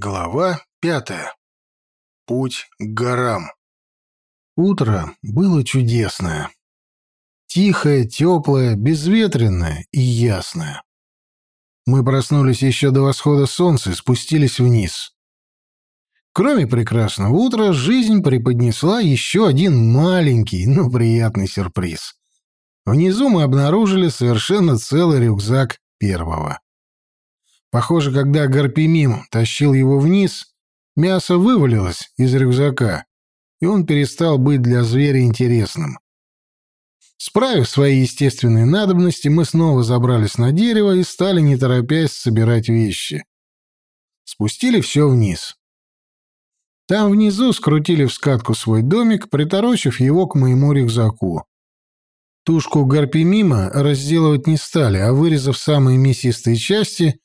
Глава пятая. Путь к горам. Утро было чудесное. Тихое, теплое, безветренное и ясное. Мы проснулись еще до восхода солнца и спустились вниз. Кроме прекрасного утра, жизнь преподнесла еще один маленький, но приятный сюрприз. Внизу мы обнаружили совершенно целый рюкзак первого. Похоже, когда Гарпимим тащил его вниз, мясо вывалилось из рюкзака, и он перестал быть для зверя интересным. Справив свои естественные надобности, мы снова забрались на дерево и стали, не торопясь, собирать вещи. Спустили все вниз. Там внизу скрутили в скатку свой домик, приторочив его к моему рюкзаку. Тушку гарпимима разделывать не стали, а вырезав самые мясистые части,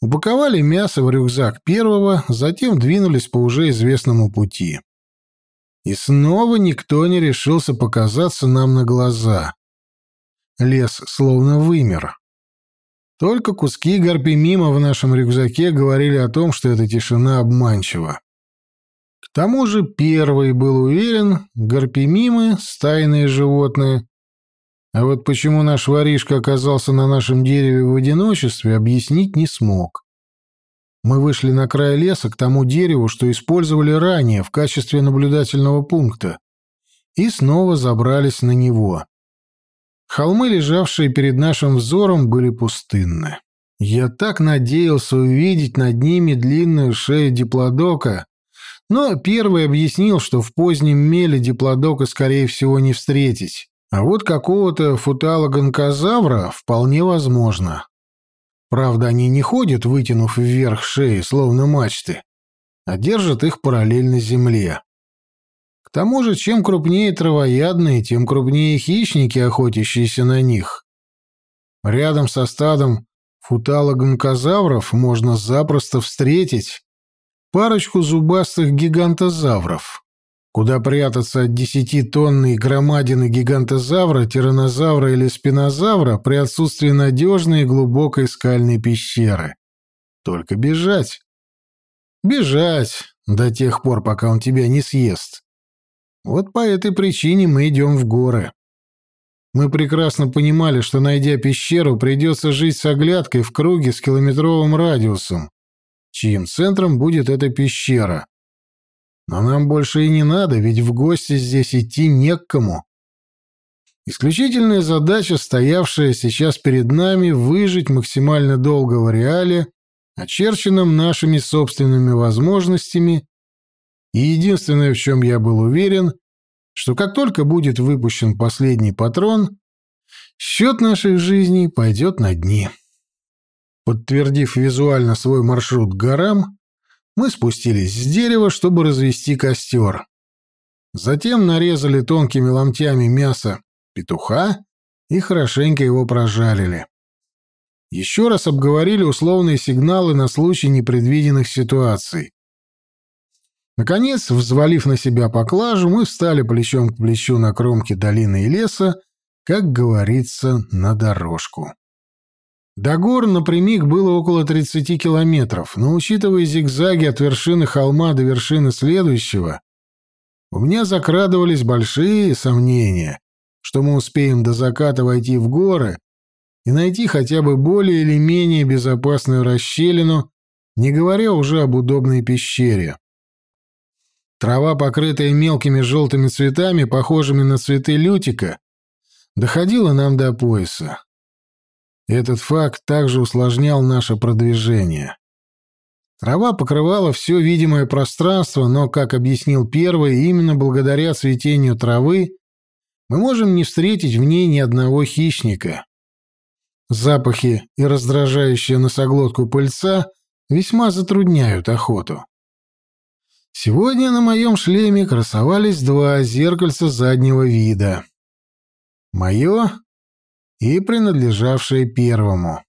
Упаковали мясо в рюкзак первого, затем двинулись по уже известному пути. И снова никто не решился показаться нам на глаза. Лес словно вымер. Только куски гарпимима в нашем рюкзаке говорили о том, что эта тишина обманчива. К тому же первый был уверен, гарпимимы — стайные животные, а вот почему наш воришка оказался на нашем дереве в одиночестве, объяснить не смог. Мы вышли на край леса к тому дереву, что использовали ранее в качестве наблюдательного пункта, и снова забрались на него. Холмы, лежавшие перед нашим взором, были пустынны. Я так надеялся увидеть над ними длинную шею диплодока, но первый объяснил, что в позднем меле диплодока, скорее всего, не встретить. А вот какого-то футалогонкозавра вполне возможно. Правда, они не ходят, вытянув вверх шеи, словно мачты, а держат их параллельно земле. К тому же, чем крупнее травоядные, тем крупнее хищники, охотящиеся на них. Рядом со стадом футалогонкозавров можно запросто встретить парочку зубастых гигантозавров. Куда прятаться от десятитонной громадины гигантозавра, тиранозавра или спинозавра при отсутствии надежной и глубокой скальной пещеры? Только бежать. Бежать до тех пор, пока он тебя не съест. Вот по этой причине мы идем в горы. Мы прекрасно понимали, что, найдя пещеру, придется жить с оглядкой в круге с километровым радиусом, чьим центром будет эта пещера. Но нам больше и не надо, ведь в гости здесь идти не к кому. Исключительная задача, стоявшая сейчас перед нами, выжить максимально долго в реале, очерченном нашими собственными возможностями, и единственное, в чем я был уверен, что как только будет выпущен последний патрон, счет нашей жизни пойдет на дни. Подтвердив визуально свой маршрут к горам, мы спустились с дерева, чтобы развести костер. Затем нарезали тонкими ломтями мясо петуха и хорошенько его прожарили. Еще раз обговорили условные сигналы на случай непредвиденных ситуаций. Наконец, взвалив на себя поклажу, мы встали плечом к плечу на кромке долины и леса, как говорится, на дорожку. До гор напрямик было около 30 километров, но учитывая зигзаги от вершины холма до вершины следующего, у меня закрадывались большие сомнения, что мы успеем до заката войти в горы и найти хотя бы более или менее безопасную расщелину, не говоря уже об удобной пещере. Трава, покрытая мелкими желтыми цветами, похожими на цветы лютика, доходила нам до пояса. Этот факт также усложнял наше продвижение. Трава покрывала все видимое пространство, но, как объяснил первый, именно благодаря цветению травы мы можем не встретить в ней ни одного хищника. Запахи и раздражающая носоглотку пыльца весьма затрудняют охоту. Сегодня на моем шлеме красовались два зеркальца заднего вида. Мое и принадлежавшее первому.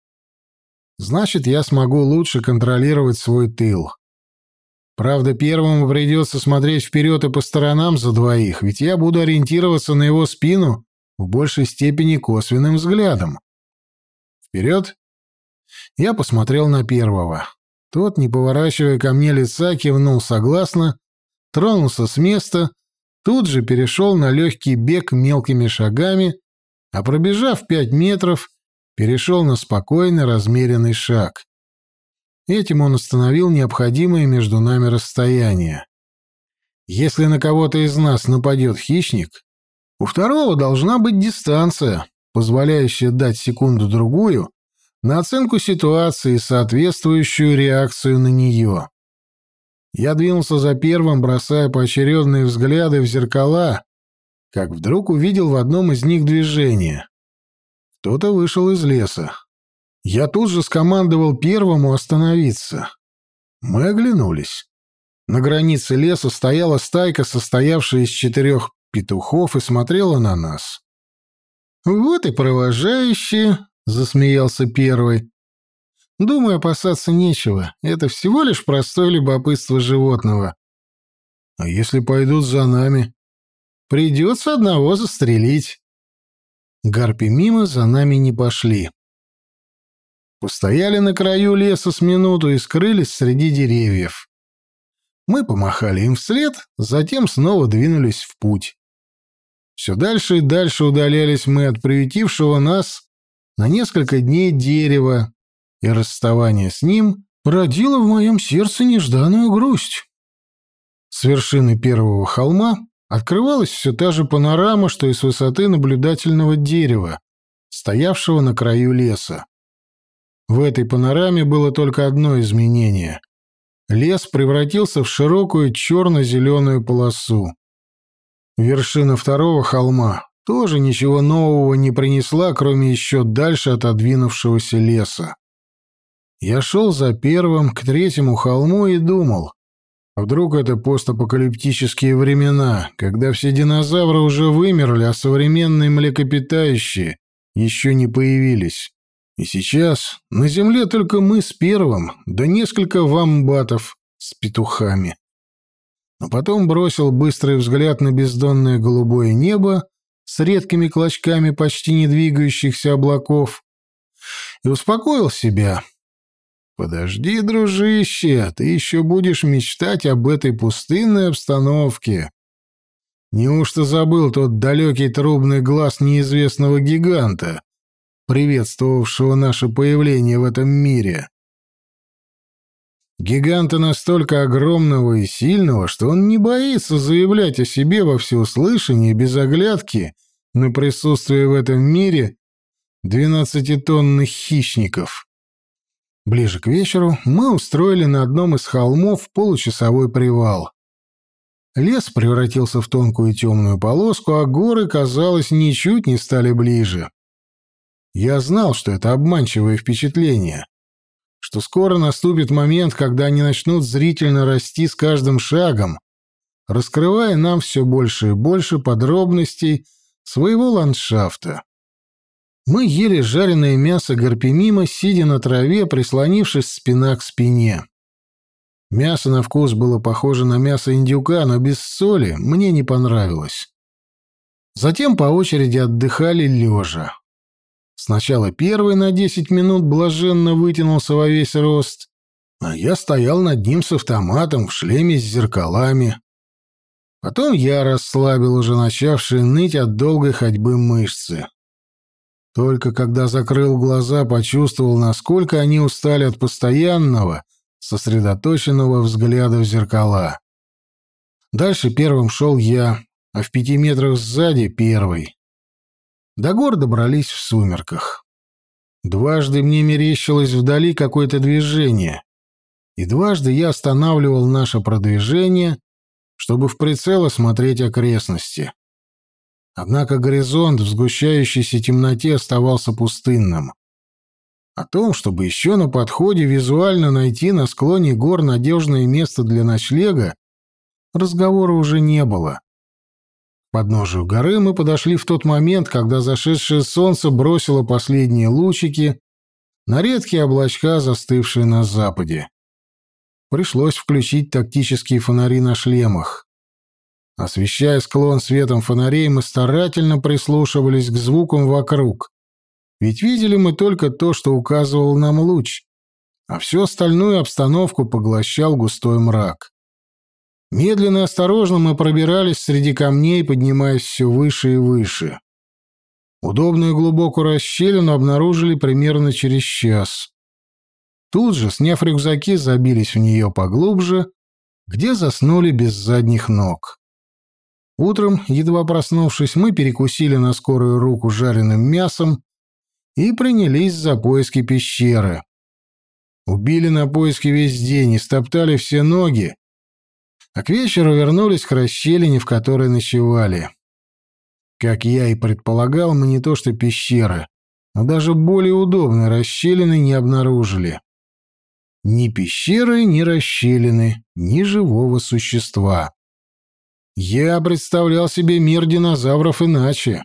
Значит, я смогу лучше контролировать свой тыл. Правда, первому придется смотреть вперед и по сторонам за двоих, ведь я буду ориентироваться на его спину в большей степени косвенным взглядом. Вперед! Я посмотрел на первого. Тот, не поворачивая ко мне лица, кивнул согласно, тронулся с места, тут же перешел на легкий бег мелкими шагами, а пробежав пять метров, перешел на спокойный размеренный шаг. Этим он остановил необходимое между нами расстояние. Если на кого-то из нас нападет хищник, у второго должна быть дистанция, позволяющая дать секунду-другую на оценку ситуации и соответствующую реакцию на нее. Я двинулся за первым, бросая поочередные взгляды в зеркала, как вдруг увидел в одном из них движение. Кто-то вышел из леса. Я тут же скомандовал первому остановиться. Мы оглянулись. На границе леса стояла стайка, состоявшая из четырех петухов, и смотрела на нас. «Вот и провожающие», — засмеялся первый. «Думаю, опасаться нечего. Это всего лишь простое любопытство животного». «А если пойдут за нами?» «Придется одного застрелить». Гарпи мимо за нами не пошли. Постояли на краю леса с минуту и скрылись среди деревьев. Мы помахали им вслед, затем снова двинулись в путь. Все дальше и дальше удалялись мы от приютившего нас на несколько дней дерева, и расставание с ним родило в моем сердце нежданную грусть. С вершины первого холма открывалась все та же панорама, что и с высоты наблюдательного дерева, стоявшего на краю леса. В этой панораме было только одно изменение. Лес превратился в широкую черно-зеленую полосу. Вершина второго холма тоже ничего нового не принесла, кроме еще дальше отодвинувшегося леса. Я шел за первым к третьему холму и думал, вдруг это постапокалиптические времена, когда все динозавры уже вымерли, а современные млекопитающие еще не появились. И сейчас на земле только мы с первым, да несколько вамбатов с петухами. Но потом бросил быстрый взгляд на бездонное голубое небо с редкими клочками почти не двигающихся облаков и успокоил себя. «Подожди, дружище, ты еще будешь мечтать об этой пустынной обстановке. Неужто забыл тот далекий трубный глаз неизвестного гиганта?» приветствовавшего наше появление в этом мире. Гиганта настолько огромного и сильного, что он не боится заявлять о себе во всеуслышание без оглядки на присутствие в этом мире двенадцатитонных хищников. Ближе к вечеру мы устроили на одном из холмов получасовой привал. Лес превратился в тонкую темную полоску, а горы, казалось, ничуть не стали ближе. Я знал, что это обманчивое впечатление, что скоро наступит момент, когда они начнут зрительно расти с каждым шагом, раскрывая нам все больше и больше подробностей своего ландшафта. Мы ели жареное мясо гарпимима, сидя на траве, прислонившись спина к спине. Мясо на вкус было похоже на мясо индюка, но без соли мне не понравилось. Затем по очереди отдыхали лежа. Сначала первый на десять минут блаженно вытянулся во весь рост, а я стоял над ним с автоматом в шлеме с зеркалами. Потом я расслабил уже начавшие ныть от долгой ходьбы мышцы. Только когда закрыл глаза, почувствовал, насколько они устали от постоянного, сосредоточенного взгляда в зеркала. Дальше первым шел я, а в пяти метрах сзади — первый. До гор добрались в сумерках. Дважды мне мерещилось вдали какое-то движение, и дважды я останавливал наше продвижение, чтобы в прицел осмотреть окрестности. Однако горизонт в сгущающейся темноте оставался пустынным. О том, чтобы еще на подходе визуально найти на склоне гор надежное место для ночлега, разговора уже не было подножию горы мы подошли в тот момент, когда зашедшее солнце бросило последние лучики на редкие облачка, застывшие на западе. Пришлось включить тактические фонари на шлемах. Освещая склон светом фонарей, мы старательно прислушивались к звукам вокруг. Ведь видели мы только то, что указывал нам луч. а всю остальную обстановку поглощал густой мрак. Медленно и осторожно мы пробирались среди камней, поднимаясь все выше и выше. Удобную глубокую расщелину обнаружили примерно через час. Тут же, сняв рюкзаки, забились в нее поглубже, где заснули без задних ног. Утром, едва проснувшись, мы перекусили на скорую руку жареным мясом и принялись за поиски пещеры. Убили на поиски весь день и стоптали все ноги, а к вечеру вернулись к расщелине, в которой ночевали. Как я и предполагал, мы не то что пещеры, но даже более удобной расщелины не обнаружили. Ни пещеры, ни расщелины, ни живого существа. Я представлял себе мир динозавров иначе.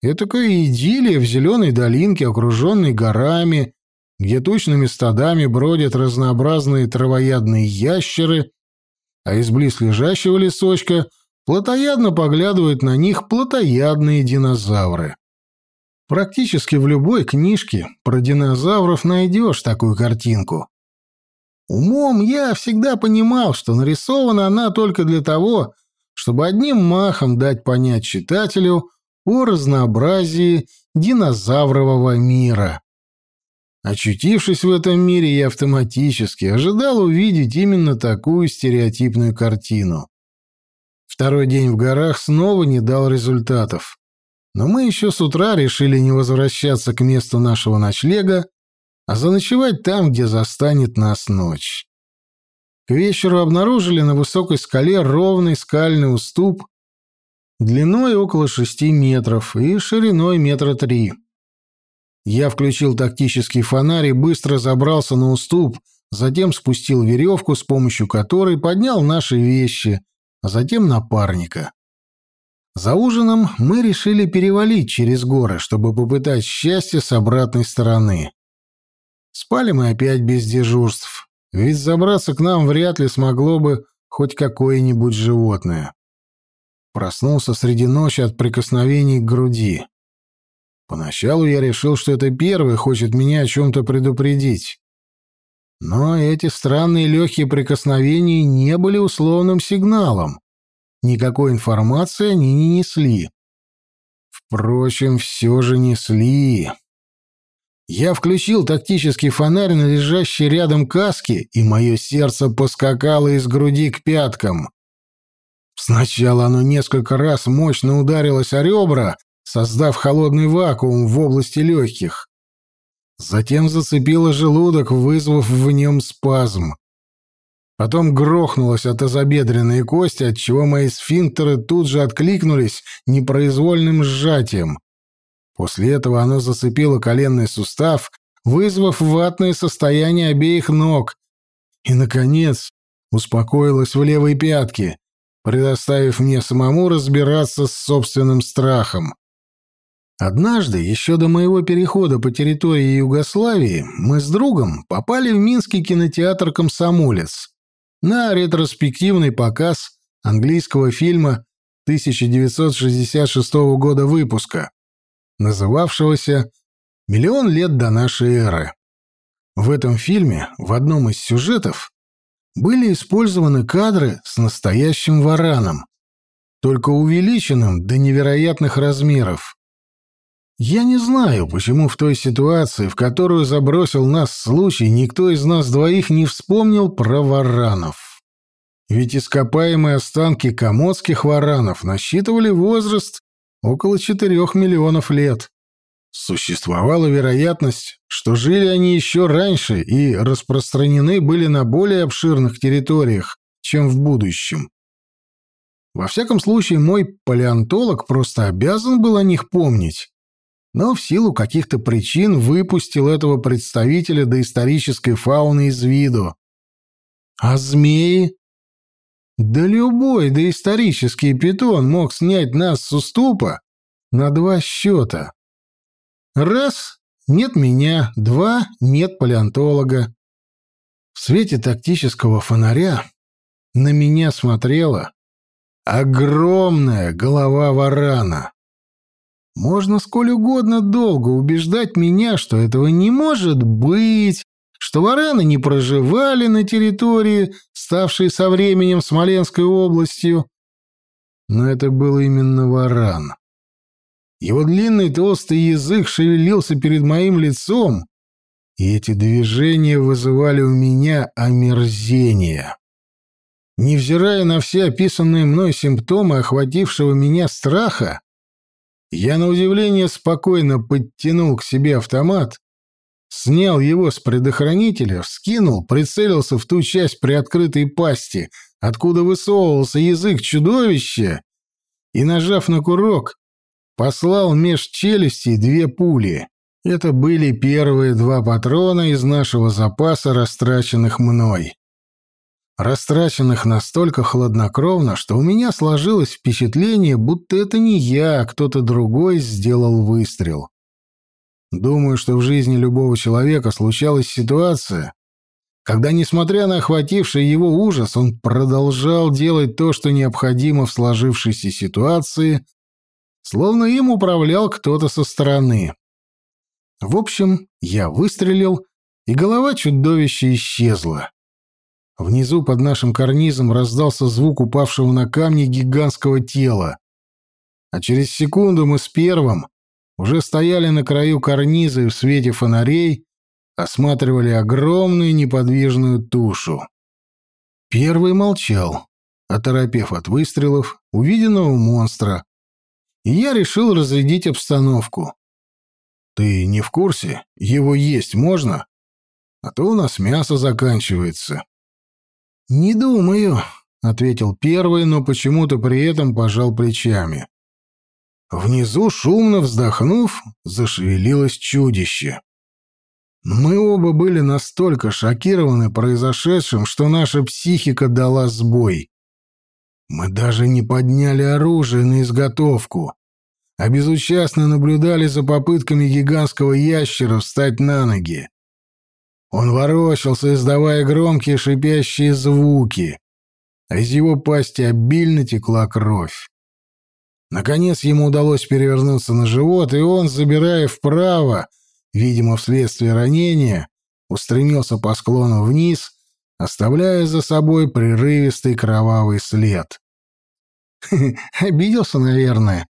Этакая идиллия в зеленой долинке, окруженной горами, где тучными стадами бродят разнообразные травоядные ящеры, а из близлежащего лесочка плотоядно поглядывают на них плотоядные динозавры. Практически в любой книжке про динозавров найдешь такую картинку. Умом я всегда понимал, что нарисована она только для того, чтобы одним махом дать понять читателю о разнообразии динозаврового мира. Очутившись в этом мире, я автоматически ожидал увидеть именно такую стереотипную картину. Второй день в горах снова не дал результатов. Но мы еще с утра решили не возвращаться к месту нашего ночлега, а заночевать там, где застанет нас ночь. К вечеру обнаружили на высокой скале ровный скальный уступ длиной около шести метров и шириной метра три. Я включил тактический фонарь и быстро забрался на уступ, затем спустил веревку, с помощью которой поднял наши вещи, а затем напарника. За ужином мы решили перевалить через горы, чтобы попытать счастье с обратной стороны. Спали мы опять без дежурств, ведь забраться к нам вряд ли смогло бы хоть какое-нибудь животное. Проснулся среди ночи от прикосновений к груди. Поначалу я решил, что это первый хочет меня о чем-то предупредить. Но эти странные легкие прикосновения не были условным сигналом. Никакой информации они не несли. Впрочем, все же несли. Я включил тактический фонарь на лежащей рядом каске, и мое сердце поскакало из груди к пяткам. Сначала оно несколько раз мощно ударилось о ребра, создав холодный вакуум в области легких. Затем зацепило желудок, вызвав в нем спазм. Потом грохнулось от тазобедренной кости, отчего мои сфинктеры тут же откликнулись непроизвольным сжатием. После этого оно зацепило коленный сустав, вызвав ватное состояние обеих ног. И, наконец, успокоилось в левой пятке, предоставив мне самому разбираться с собственным страхом. Однажды, еще до моего перехода по территории Югославии, мы с другом попали в Минский кинотеатр «Комсомолец» на ретроспективный показ английского фильма 1966 года выпуска называвшегося «Миллион лет до нашей эры». В этом фильме в одном из сюжетов были использованы кадры с настоящим вараном, только увеличенным до невероятных размеров. Я не знаю, почему в той ситуации, в которую забросил нас случай, никто из нас двоих не вспомнил про варанов. Ведь ископаемые останки комодских варанов насчитывали возраст около четырех миллионов лет. Существовала вероятность, что жили они еще раньше и распространены были на более обширных территориях, чем в будущем. Во всяком случае, мой палеонтолог просто обязан был о них помнить, но в силу каких-то причин выпустил этого представителя доисторической фауны из виду. А змеи? Да любой доисторический питон мог снять нас с уступа на два счета. Раз — нет меня, два — нет палеонтолога. В свете тактического фонаря на меня смотрела огромная голова варана. Можно сколь угодно долго убеждать меня, что этого не может быть, что вараны не проживали на территории, ставшей со временем Смоленской областью. Но это был именно варан. Его длинный толстый язык шевелился перед моим лицом, и эти движения вызывали у меня омерзение. Невзирая на все описанные мной симптомы охватившего меня страха, я на удивление спокойно подтянул к себе автомат, снял его с предохранителя, вскинул, прицелился в ту часть приоткрытой пасти, откуда высовывался язык чудовища, и, нажав на курок, послал меж челюстей две пули. Это были первые два патрона из нашего запаса, растраченных мной. Растраченных настолько хладнокровно, что у меня сложилось впечатление, будто это не я, а кто-то другой сделал выстрел. Думаю, что в жизни любого человека случалась ситуация, когда, несмотря на охвативший его ужас, он продолжал делать то, что необходимо в сложившейся ситуации, словно им управлял кто-то со стороны. В общем, я выстрелил, и голова чудовища исчезла. Внизу под нашим карнизом раздался звук упавшего на камни гигантского тела. А через секунду мы с первым уже стояли на краю карниза и в свете фонарей осматривали огромную неподвижную тушу. Первый молчал, оторопев от выстрелов увиденного монстра, и я решил разрядить обстановку. Ты не в курсе? Его есть можно? А то у нас мясо заканчивается. Не думаю, ответил первый, но почему-то при этом пожал плечами. Внизу, шумно вздохнув, зашевелилось чудище. Мы оба были настолько шокированы произошедшим, что наша психика дала сбой. Мы даже не подняли оружие на изготовку а безучастно наблюдали за попытками гигантского ящера встать на ноги. Он ворочался, издавая громкие шипящие звуки, а из его пасти обильно текла кровь. Наконец ему удалось перевернуться на живот, и он, забирая вправо, видимо, вследствие ранения, устремился по склону вниз, оставляя за собой прерывистый кровавый след. «Обиделся, наверное»,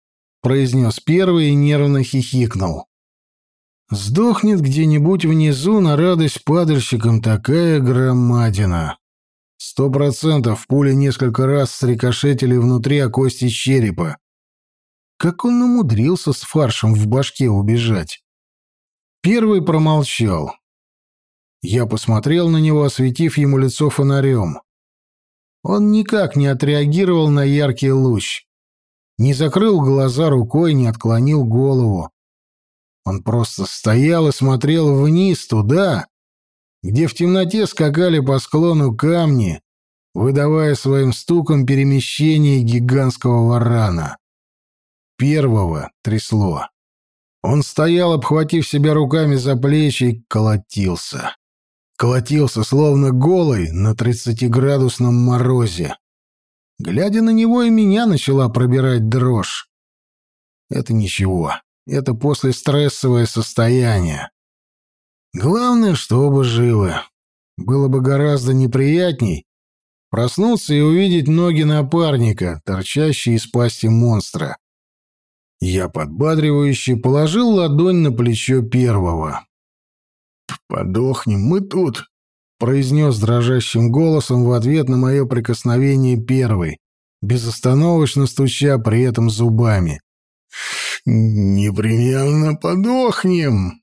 произнес первый и нервно хихикнул. Сдохнет где-нибудь внизу на радость падальщикам такая громадина. Сто процентов пули несколько раз срикошетили внутри о кости черепа. Как он умудрился с фаршем в башке убежать? Первый промолчал. Я посмотрел на него, осветив ему лицо фонарем. Он никак не отреагировал на яркий луч не закрыл глаза рукой, не отклонил голову. Он просто стоял и смотрел вниз, туда, где в темноте скакали по склону камни, выдавая своим стуком перемещение гигантского варана. Первого трясло. Он стоял, обхватив себя руками за плечи, и колотился. Колотился, словно голый, на тридцатиградусном морозе. Глядя на него, и меня начала пробирать дрожь. Это ничего. Это послестрессовое состояние. Главное, чтобы живы. Было бы гораздо неприятней проснуться и увидеть ноги напарника, торчащие из пасти монстра. Я подбадривающе положил ладонь на плечо первого. «Подохнем мы тут», произнес дрожащим голосом в ответ на мое прикосновение первый, безостановочно стуча при этом зубами. «Непременно подохнем!»